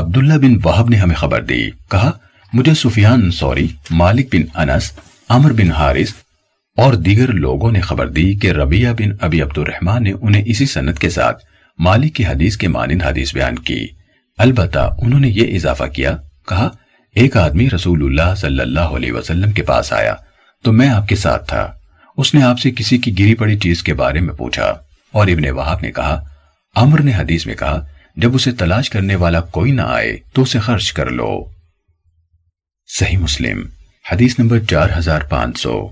عبداللہ بن وحب نے ہمیں خبر دی۔ کہا، مجھے سفیان سوری، مالک بن انس، عمر بن حارث اور دیگر لوگوں نے خبر دی کہ ربیہ بن ابی عبد الرحمن نے انہیں اسی سنت کے ساتھ مالک کی حدیث کے مانند حدیث بیان کی۔ البتہ انہوں نے یہ اضافہ کیا، کہا، ایک آدمی رسول اللہ صلی اللہ علیہ وسلم کے پاس آیا تو میں آپ کے ساتھ تھا۔ اس نے آپ سے کسی کی گری پڑی چیز کے بارے میں پوچھا اور ابن وحاب نے کہا، عمر نے حدیث میں کہا جب اسے تلاش کرنے والا کوئی نہ آئے تو اسے خرچ کر لو۔ صحیح مسلم، حدیث نمبر چار ہزار پانچ سو۔